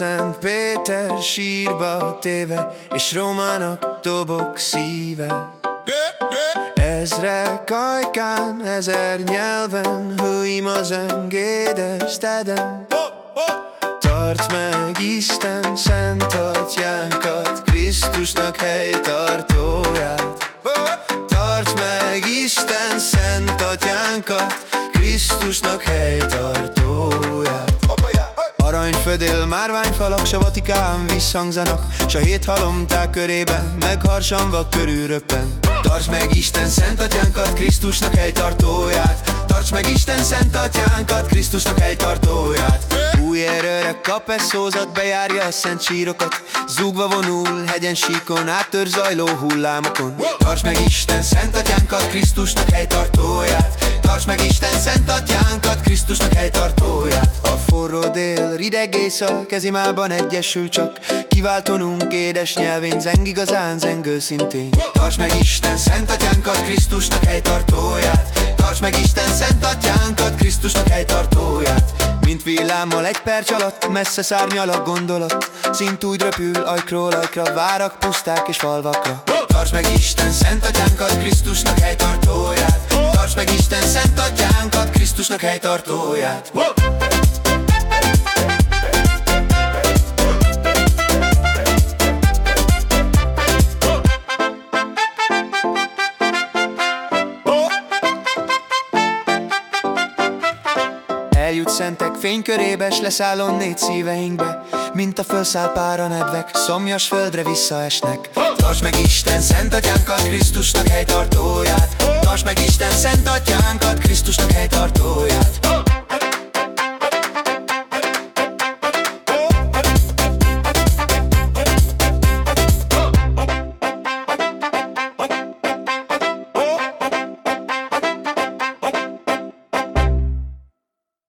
Eszter sírba téve, és Rómának dobok szíve. Ezre kajkán, ezer nyelven, hőim az engédes tedem. Tart meg Isten szent atyánkat, Krisztusnak helytartóját. Tart meg Isten szent atyánkat, Krisztusnak helytartóját. Aranyfödél, márványfalak, s a Vatikán visszhangzanak S a hét halomták körében, megharsanva körül röppen Tartsd meg Isten szent atyánkat, Krisztusnak helytartóját. Tartsd meg Isten szent atyánkat, Krisztusnak helytartóját. Új erőre kap ez szózat, bejárja a szent sírokat. Zúgva vonul, hegyen síkon, áttör zajló hullámokon. Tartsd meg Isten szent atyánkat, Krisztusnak helytartóját. Tartsd meg Isten szent atyánkat, Krisztusnak helytartóját rideg éjszak, kezimában egyesül csak. Kiváltonunk édes nyelvén, zeng igazán, zeng őszintén Tartsd meg Isten szent atyánkat, Krisztusnak helytartóját. Tartsd meg Isten szent atyánkat, Krisztusnak helytartóját. Mint villámmal egy perc alatt Messze szárnyal a gondolat. Szint úgy röpül ajkról ajkra Várak, puszták és falvakra. Tartsd meg Isten szent atyánkat Krisztusnak helytartóját. Tartsd meg Isten szent atyánkat Krisztusnak helytartóját Eljut szentek fénykörébe, s leszállon négy szíveinkbe. Mint a fölszáll pára nedvek, szomjas földre visszaesnek. Tartsd meg Isten szent atyánkat, Krisztusnak helytartóját. Tartsd meg Isten szent atyánkat,